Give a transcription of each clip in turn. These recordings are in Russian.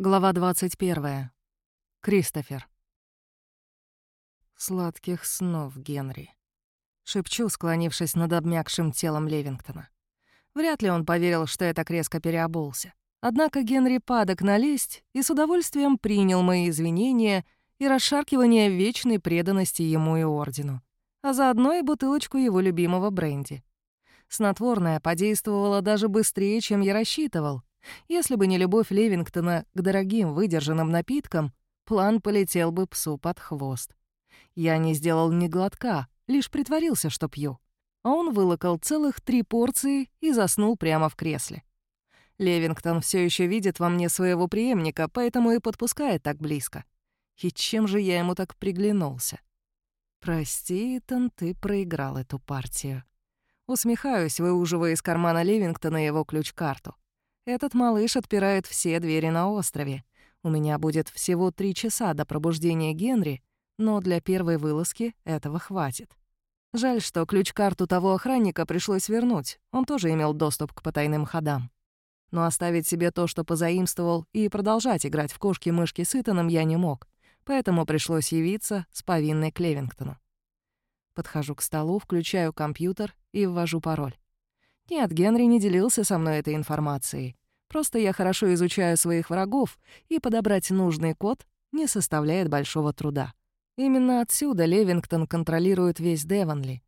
Глава 21. Кристофер. «Сладких снов, Генри», — шепчу, склонившись над обмякшим телом Левингтона. Вряд ли он поверил, что я так резко переобулся. Однако Генри падок налезть и с удовольствием принял мои извинения и расшаркивание вечной преданности ему и Ордену, а заодно и бутылочку его любимого бренди. Снотворное подействовало даже быстрее, чем я рассчитывал, если бы не любовь Левингтона к дорогим выдержанным напиткам, план полетел бы псу под хвост. Я не сделал ни глотка, лишь притворился, что пью. А он вылокал целых три порции и заснул прямо в кресле. Левингтон все еще видит во мне своего преемника, поэтому и подпускает так близко. И чем же я ему так приглянулся? «Прости, Итан, ты проиграл эту партию». Усмехаюсь, выуживая из кармана Левингтона его ключ-карту. Этот малыш отпирает все двери на острове. У меня будет всего три часа до пробуждения Генри, но для первой вылазки этого хватит. Жаль, что ключ-карту того охранника пришлось вернуть. Он тоже имел доступ к потайным ходам. Но оставить себе то, что позаимствовал, и продолжать играть в кошки-мышки с Итаном я не мог, поэтому пришлось явиться с повинной к Левингтону. Подхожу к столу, включаю компьютер и ввожу пароль. Нет, Генри не делился со мной этой информацией. Просто я хорошо изучаю своих врагов, и подобрать нужный код не составляет большого труда. Именно отсюда Левингтон контролирует весь Девонли.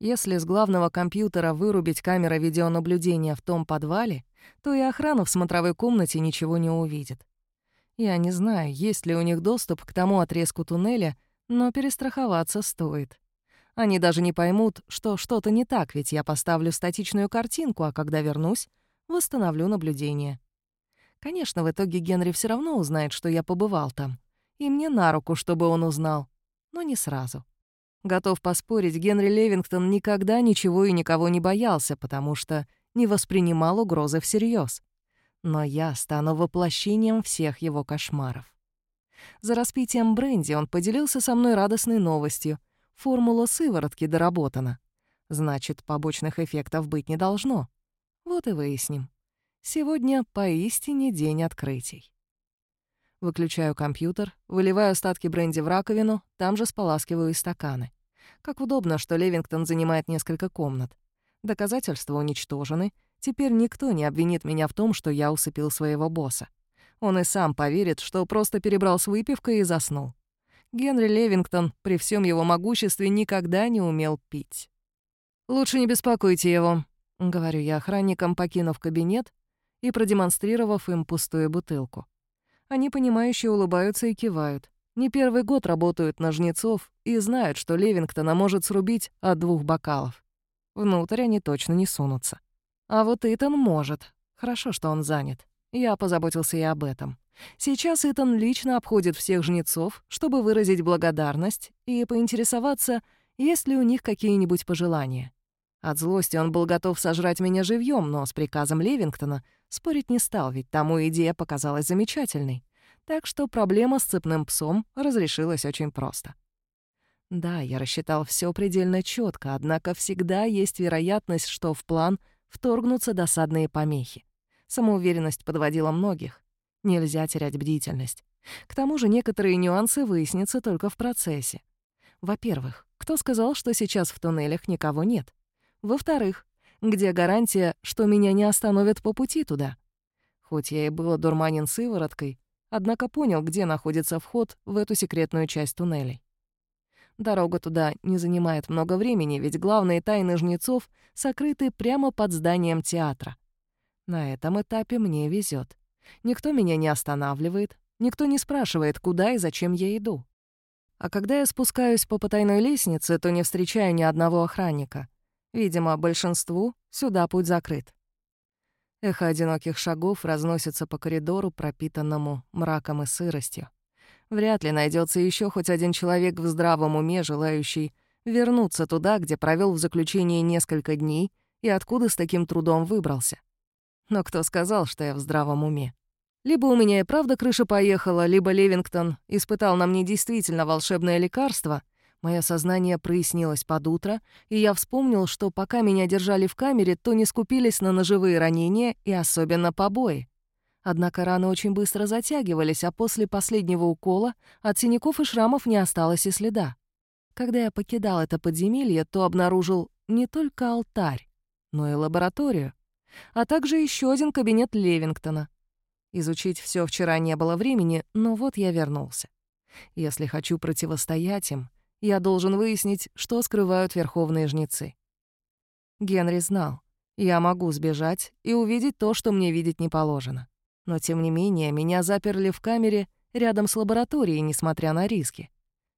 Если с главного компьютера вырубить камеры видеонаблюдения в том подвале, то и охрана в смотровой комнате ничего не увидит. Я не знаю, есть ли у них доступ к тому отрезку туннеля, но перестраховаться стоит. Они даже не поймут, что что-то не так, ведь я поставлю статичную картинку, а когда вернусь, восстановлю наблюдение. Конечно, в итоге Генри все равно узнает, что я побывал там. И мне на руку, чтобы он узнал. Но не сразу. Готов поспорить, Генри Левингтон никогда ничего и никого не боялся, потому что не воспринимал угрозы всерьез. Но я стану воплощением всех его кошмаров. За распитием бренди он поделился со мной радостной новостью — Формула сыворотки доработана. Значит, побочных эффектов быть не должно. Вот и выясним. Сегодня поистине день открытий. Выключаю компьютер, выливаю остатки бренди в раковину, там же споласкиваю и стаканы. Как удобно, что Левингтон занимает несколько комнат. Доказательства уничтожены, теперь никто не обвинит меня в том, что я усыпил своего босса. Он и сам поверит, что просто перебрал с выпивкой и заснул. Генри Левингтон при всем его могуществе никогда не умел пить. «Лучше не беспокойте его», — говорю я охранникам, покинув кабинет и продемонстрировав им пустую бутылку. Они, понимающие, улыбаются и кивают. Не первый год работают на жнецов и знают, что Левингтона может срубить от двух бокалов. Внутрь они точно не сунутся. А вот Итан может. Хорошо, что он занят. Я позаботился и об этом. Сейчас Итан лично обходит всех жнецов, чтобы выразить благодарность и поинтересоваться, есть ли у них какие-нибудь пожелания. От злости он был готов сожрать меня живьем, но с приказом Левингтона спорить не стал, ведь тому идея показалась замечательной. Так что проблема с цепным псом разрешилась очень просто. Да, я рассчитал все предельно четко, однако всегда есть вероятность, что в план вторгнутся досадные помехи. Самоуверенность подводила многих. Нельзя терять бдительность. К тому же некоторые нюансы выяснятся только в процессе. Во-первых, кто сказал, что сейчас в туннелях никого нет? Во-вторых, где гарантия, что меня не остановят по пути туда? Хоть я и был дурманен сывороткой, однако понял, где находится вход в эту секретную часть туннелей. Дорога туда не занимает много времени, ведь главные тайны жнецов сокрыты прямо под зданием театра. На этом этапе мне везет. Никто меня не останавливает, никто не спрашивает, куда и зачем я иду. А когда я спускаюсь по потайной лестнице, то не встречаю ни одного охранника. Видимо, большинству сюда путь закрыт. Эхо одиноких шагов разносится по коридору, пропитанному мраком и сыростью. Вряд ли найдется еще хоть один человек в здравом уме, желающий вернуться туда, где провел в заключении несколько дней и откуда с таким трудом выбрался. Но кто сказал, что я в здравом уме? Либо у меня и правда крыша поехала, либо Левингтон испытал на мне действительно волшебное лекарство. Мое сознание прояснилось под утро, и я вспомнил, что пока меня держали в камере, то не скупились на ножевые ранения и особенно побои. Однако раны очень быстро затягивались, а после последнего укола от синяков и шрамов не осталось и следа. Когда я покидал это подземелье, то обнаружил не только алтарь, но и лабораторию, а также еще один кабинет Левингтона. Изучить все вчера не было времени, но вот я вернулся. Если хочу противостоять им, я должен выяснить, что скрывают верховные жнецы. Генри знал, я могу сбежать и увидеть то, что мне видеть не положено. Но, тем не менее, меня заперли в камере рядом с лабораторией, несмотря на риски.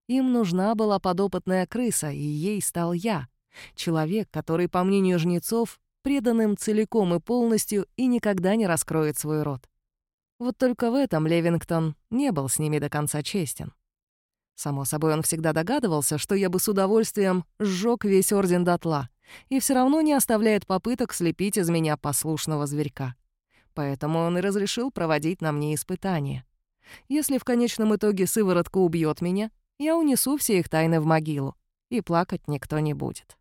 Им нужна была подопытная крыса, и ей стал я. Человек, который, по мнению жнецов, преданным целиком и полностью и никогда не раскроет свой рот. Вот только в этом Левингтон не был с ними до конца честен. Само собой, он всегда догадывался, что я бы с удовольствием сжёг весь орден дотла, и все равно не оставляет попыток слепить из меня послушного зверька. Поэтому он и разрешил проводить на мне испытания. Если в конечном итоге сыворотка убьет меня, я унесу все их тайны в могилу, и плакать никто не будет.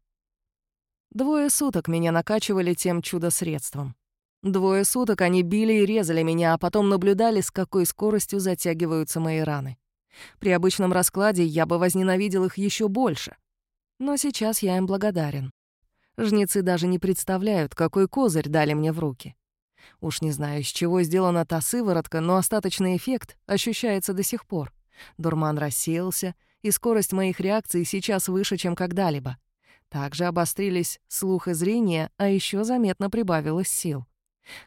Двое суток меня накачивали тем чудо-средством. Двое суток они били и резали меня, а потом наблюдали, с какой скоростью затягиваются мои раны. При обычном раскладе я бы возненавидел их еще больше. Но сейчас я им благодарен. Жнецы даже не представляют, какой козырь дали мне в руки. Уж не знаю, из чего сделана та сыворотка, но остаточный эффект ощущается до сих пор. Дурман рассеялся, и скорость моих реакций сейчас выше, чем когда-либо. Также обострились слух и зрение, а еще заметно прибавилось сил.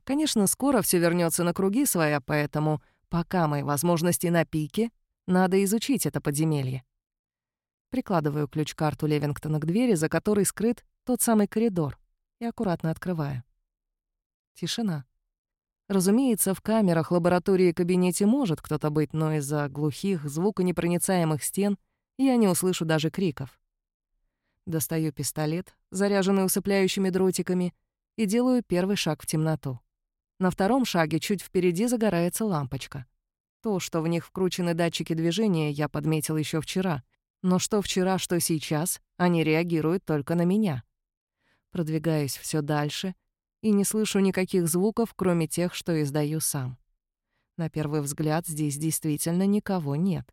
Конечно, скоро все вернется на круги своя, поэтому, пока мои возможности на пике, надо изучить это подземелье. Прикладываю ключ-карту Левингтона к двери, за которой скрыт тот самый коридор, и аккуратно открываю. Тишина. Разумеется, в камерах, лаборатории и кабинете может кто-то быть, но из-за глухих, звуконепроницаемых стен я не услышу даже криков. Достаю пистолет, заряженный усыпляющими дротиками, и делаю первый шаг в темноту. На втором шаге чуть впереди загорается лампочка. То, что в них вкручены датчики движения, я подметил еще вчера. Но что вчера, что сейчас, они реагируют только на меня. Продвигаюсь все дальше — и не слышу никаких звуков, кроме тех, что издаю сам. На первый взгляд здесь действительно никого нет.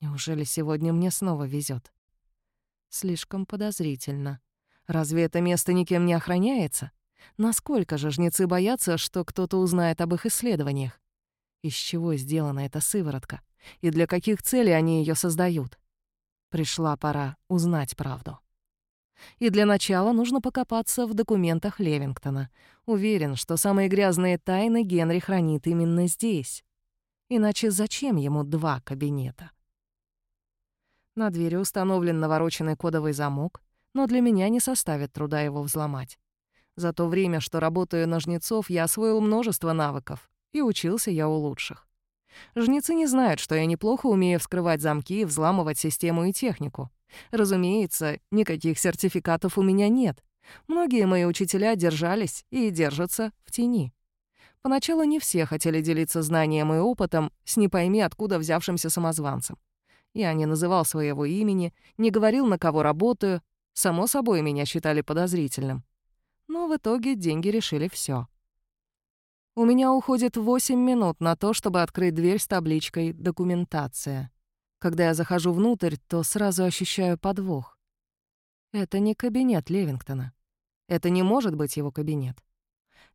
Неужели сегодня мне снова везет? Слишком подозрительно. Разве это место никем не охраняется? Насколько же жнецы боятся, что кто-то узнает об их исследованиях? Из чего сделана эта сыворотка? И для каких целей они ее создают? Пришла пора узнать правду. И для начала нужно покопаться в документах Левингтона. Уверен, что самые грязные тайны Генри хранит именно здесь. Иначе зачем ему два кабинета? На двери установлен навороченный кодовый замок, но для меня не составит труда его взломать. За то время, что работаю на жнецов, я освоил множество навыков, и учился я у лучших. Жнецы не знают, что я неплохо умею вскрывать замки, взламывать систему и технику. Разумеется, никаких сертификатов у меня нет. Многие мои учителя держались и держатся в тени. Поначалу не все хотели делиться знанием и опытом с не пойми откуда взявшимся самозванцем. Я не называл своего имени, не говорил, на кого работаю. Само собой, меня считали подозрительным. Но в итоге деньги решили все. У меня уходит 8 минут на то, чтобы открыть дверь с табличкой «Документация». Когда я захожу внутрь, то сразу ощущаю подвох. Это не кабинет Левингтона. Это не может быть его кабинет.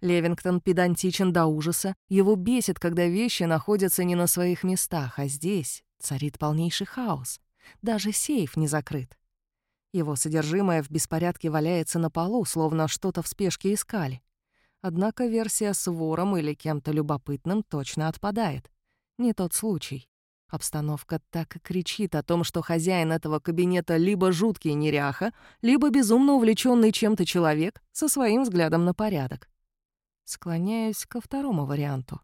Левингтон педантичен до ужаса, его бесит, когда вещи находятся не на своих местах, а здесь царит полнейший хаос. Даже сейф не закрыт. Его содержимое в беспорядке валяется на полу, словно что-то в спешке искали. Однако версия с вором или кем-то любопытным точно отпадает. Не тот случай. Обстановка так и кричит о том, что хозяин этого кабинета либо жуткий неряха, либо безумно увлеченный чем-то человек со своим взглядом на порядок. Склоняюсь ко второму варианту.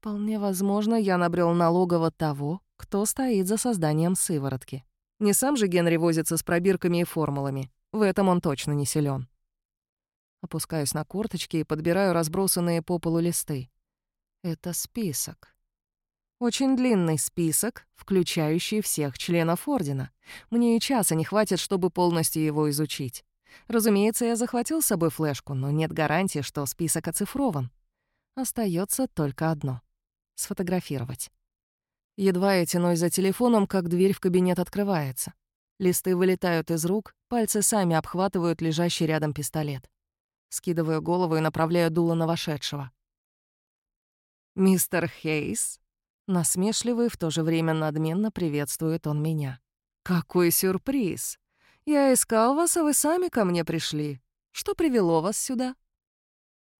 Вполне возможно, я набрел на того, кто стоит за созданием сыворотки. Не сам же Генри возится с пробирками и формулами. В этом он точно не силен. Опускаюсь на корточки и подбираю разбросанные по полу листы. Это список. Очень длинный список, включающий всех членов Ордена. Мне и часа не хватит, чтобы полностью его изучить. Разумеется, я захватил с собой флешку, но нет гарантии, что список оцифрован. Остается только одно — сфотографировать. Едва я тянусь за телефоном, как дверь в кабинет открывается. Листы вылетают из рук, пальцы сами обхватывают лежащий рядом пистолет. Скидываю голову и направляю дуло на вошедшего. «Мистер Хейс?» Насмешливый, в то же время надменно приветствует он меня. «Какой сюрприз! Я искал вас, а вы сами ко мне пришли. Что привело вас сюда?»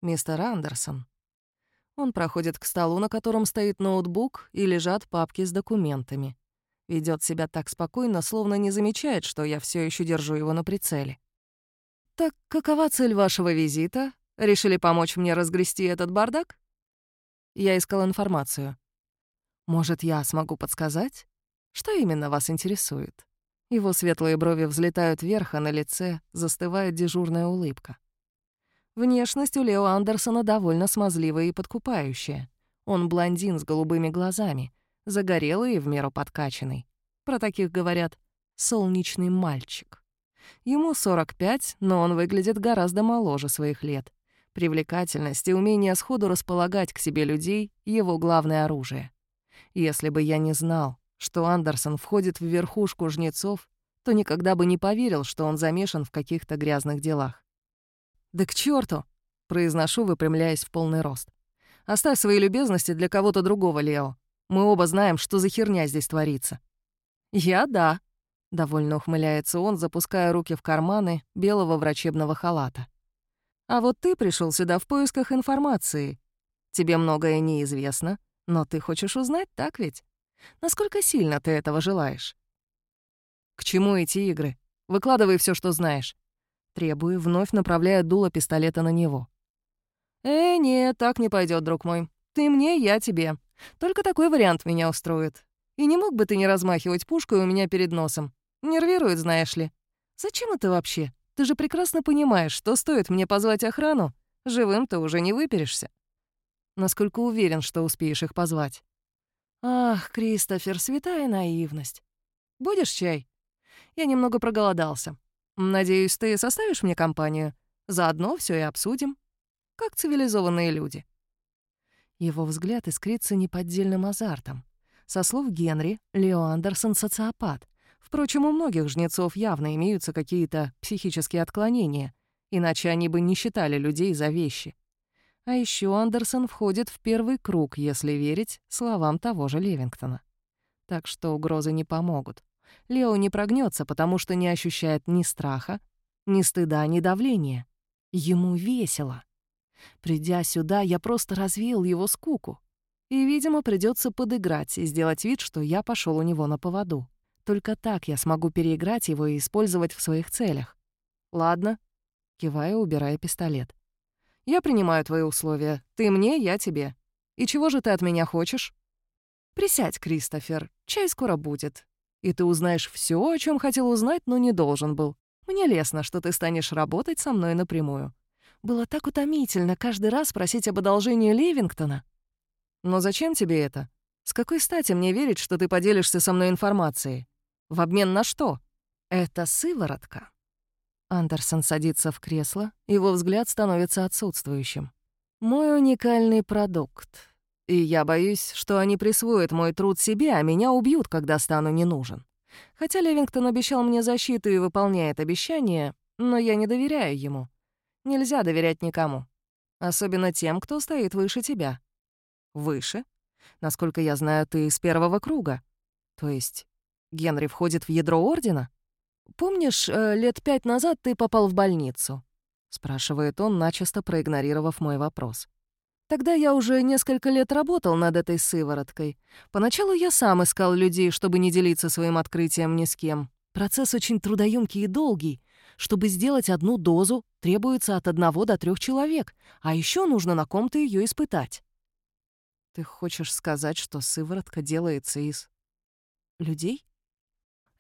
«Мистер Андерсон». Он проходит к столу, на котором стоит ноутбук, и лежат папки с документами. Ведет себя так спокойно, словно не замечает, что я все еще держу его на прицеле. «Так какова цель вашего визита? Решили помочь мне разгрести этот бардак?» Я искал информацию. «Может, я смогу подсказать? Что именно вас интересует?» Его светлые брови взлетают вверх, а на лице застывает дежурная улыбка. Внешность у Лео Андерсона довольно смазливая и подкупающая. Он блондин с голубыми глазами, загорелый и в меру подкачанный. Про таких говорят «солнечный мальчик». Ему 45, но он выглядит гораздо моложе своих лет. Привлекательность и умение сходу располагать к себе людей — его главное оружие. Если бы я не знал, что Андерсон входит в верхушку жнецов, то никогда бы не поверил, что он замешан в каких-то грязных делах. «Да к черту! произношу, выпрямляясь в полный рост. «Оставь свои любезности для кого-то другого, Лео. Мы оба знаем, что за херня здесь творится». «Я — да», — довольно ухмыляется он, запуская руки в карманы белого врачебного халата. «А вот ты пришел сюда в поисках информации. Тебе многое неизвестно, но ты хочешь узнать, так ведь? Насколько сильно ты этого желаешь?» «К чему эти игры? Выкладывай все, что знаешь». Требую, вновь направляя дуло пистолета на него. «Э, нет, так не пойдет, друг мой. Ты мне, я тебе. Только такой вариант меня устроит. И не мог бы ты не размахивать пушкой у меня перед носом? Нервирует, знаешь ли. Зачем это вообще? Ты же прекрасно понимаешь, что стоит мне позвать охрану. Живым ты уже не выперешься. Насколько уверен, что успеешь их позвать. Ах, Кристофер, святая наивность. Будешь чай? Я немного проголодался. Надеюсь, ты составишь мне компанию? Заодно все и обсудим. Как цивилизованные люди. Его взгляд искрится неподдельным азартом. Со слов Генри, Лео Андерсон — социопат. Впрочем, у многих жнецов явно имеются какие-то психические отклонения, иначе они бы не считали людей за вещи. А еще Андерсон входит в первый круг, если верить словам того же Левингтона. Так что угрозы не помогут. Лео не прогнется, потому что не ощущает ни страха, ни стыда, ни давления. Ему весело. Придя сюда, я просто развеял его скуку. И, видимо, придется подыграть и сделать вид, что я пошел у него на поводу. Только так я смогу переиграть его и использовать в своих целях. Ладно, киваю, убирая пистолет. Я принимаю твои условия. Ты мне, я тебе. И чего же ты от меня хочешь? Присядь, Кристофер, чай скоро будет. И ты узнаешь все, о чем хотел узнать, но не должен был. Мне лестно, что ты станешь работать со мной напрямую. Было так утомительно каждый раз просить об одолжении Левингтона. Но зачем тебе это? С какой стати мне верить, что ты поделишься со мной информацией? В обмен на что? Это сыворотка. Андерсон садится в кресло, его взгляд становится отсутствующим. Мой уникальный продукт. И я боюсь, что они присвоят мой труд себе, а меня убьют, когда стану не нужен. Хотя Левингтон обещал мне защиту и выполняет обещание, но я не доверяю ему. Нельзя доверять никому. Особенно тем, кто стоит выше тебя. Выше? Насколько я знаю, ты из первого круга. То есть Генри входит в ядро Ордена? Помнишь, э, лет пять назад ты попал в больницу? Спрашивает он, начисто проигнорировав мой вопрос. Тогда я уже несколько лет работал над этой сывороткой. Поначалу я сам искал людей, чтобы не делиться своим открытием ни с кем. Процесс очень трудоемкий и долгий, чтобы сделать одну дозу, требуется от одного до трех человек, а еще нужно на ком-то ее испытать. Ты хочешь сказать, что сыворотка делается из людей?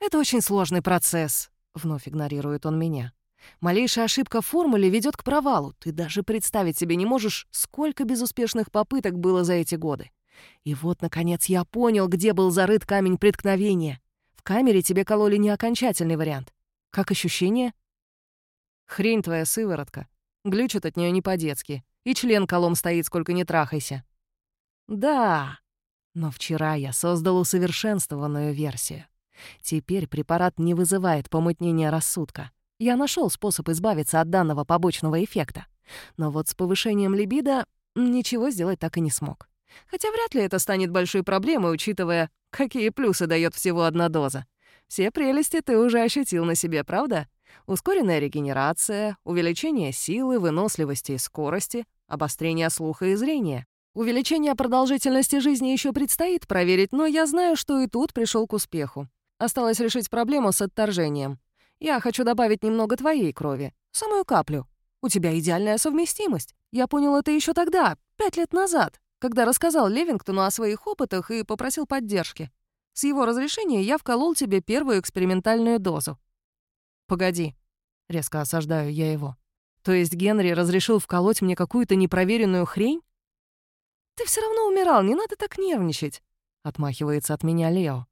Это очень сложный процесс, вновь игнорирует он меня. Малейшая ошибка в формуле ведет к провалу. Ты даже представить себе не можешь, сколько безуспешных попыток было за эти годы. И вот, наконец, я понял, где был зарыт камень преткновения. В камере тебе кололи не окончательный вариант. Как ощущение? Хрень твоя сыворотка. Глючит от нее не по-детски. И член колом стоит, сколько не трахайся. Да, но вчера я создал усовершенствованную версию. Теперь препарат не вызывает помутнения рассудка. Я нашел способ избавиться от данного побочного эффекта. Но вот с повышением либидо ничего сделать так и не смог. Хотя вряд ли это станет большой проблемой, учитывая, какие плюсы дает всего одна доза. Все прелести ты уже ощутил на себе, правда? Ускоренная регенерация, увеличение силы, выносливости и скорости, обострение слуха и зрения. Увеличение продолжительности жизни еще предстоит проверить, но я знаю, что и тут пришел к успеху. Осталось решить проблему с отторжением. Я хочу добавить немного твоей крови, самую каплю. У тебя идеальная совместимость. Я понял это еще тогда, пять лет назад, когда рассказал Левингтону о своих опытах и попросил поддержки. С его разрешения я вколол тебе первую экспериментальную дозу. «Погоди», — резко осаждаю я его. «То есть Генри разрешил вколоть мне какую-то непроверенную хрень?» «Ты все равно умирал, не надо так нервничать», — отмахивается от меня Лео.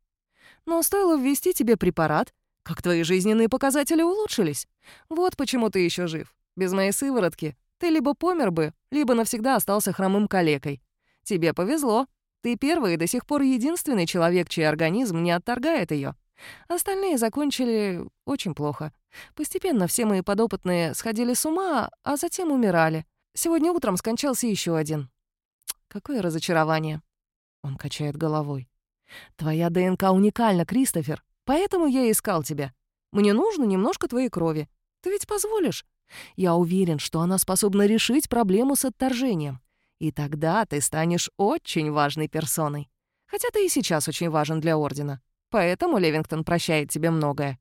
«Но стоило ввести тебе препарат, как твои жизненные показатели улучшились. Вот почему ты еще жив. Без моей сыворотки ты либо помер бы, либо навсегда остался хромым калекой. Тебе повезло. Ты первый и до сих пор единственный человек, чей организм не отторгает ее. Остальные закончили очень плохо. Постепенно все мои подопытные сходили с ума, а затем умирали. Сегодня утром скончался еще один. Какое разочарование. Он качает головой. Твоя ДНК уникальна, Кристофер, поэтому я искал тебя. Мне нужно немножко твоей крови. Ты ведь позволишь? Я уверен, что она способна решить проблему с отторжением. И тогда ты станешь очень важной персоной. Хотя ты и сейчас очень важен для Ордена. Поэтому Левингтон прощает тебе многое.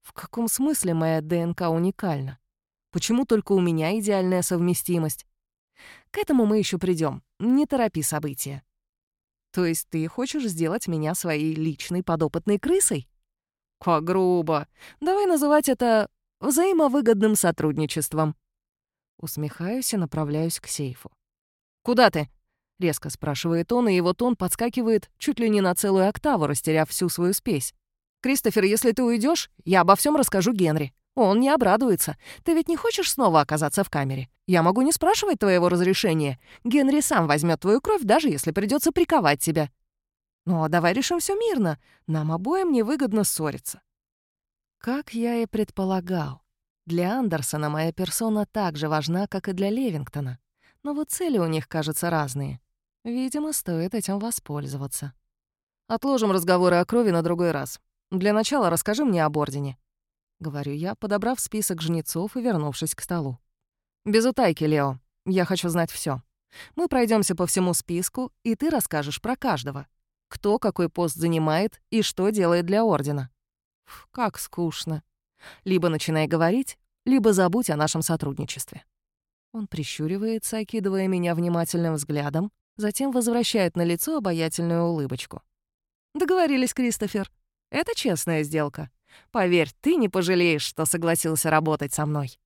В каком смысле моя ДНК уникальна? Почему только у меня идеальная совместимость? К этому мы еще придем. Не торопи события. То есть ты хочешь сделать меня своей личной подопытной крысой? Как грубо. Давай называть это взаимовыгодным сотрудничеством. Усмехаюсь и направляюсь к сейфу. «Куда ты?» — резко спрашивает он, и его тон подскакивает чуть ли не на целую октаву, растеряв всю свою спесь. «Кристофер, если ты уйдешь, я обо всем расскажу Генри. Он не обрадуется. Ты ведь не хочешь снова оказаться в камере? Я могу не спрашивать твоего разрешения. Генри сам возьмет твою кровь, даже если придется приковать тебя. Ну, а давай решим все мирно. Нам обоим невыгодно ссориться». Как я и предполагал. Для Андерсона моя персона так же важна, как и для Левингтона. Но вот цели у них, кажутся разные. Видимо, стоит этим воспользоваться. Отложим разговоры о крови на другой раз. Для начала расскажи мне об Ордене. Говорю я, подобрав список жнецов и вернувшись к столу. Без утайки, Лео. Я хочу знать все. Мы пройдемся по всему списку, и ты расскажешь про каждого. Кто какой пост занимает и что делает для Ордена. Фу, как скучно. Либо начинай говорить, либо забудь о нашем сотрудничестве. Он прищуривается, окидывая меня внимательным взглядом, затем возвращает на лицо обаятельную улыбочку. «Договорились, Кристофер. Это честная сделка. Поверь, ты не пожалеешь, что согласился работать со мной».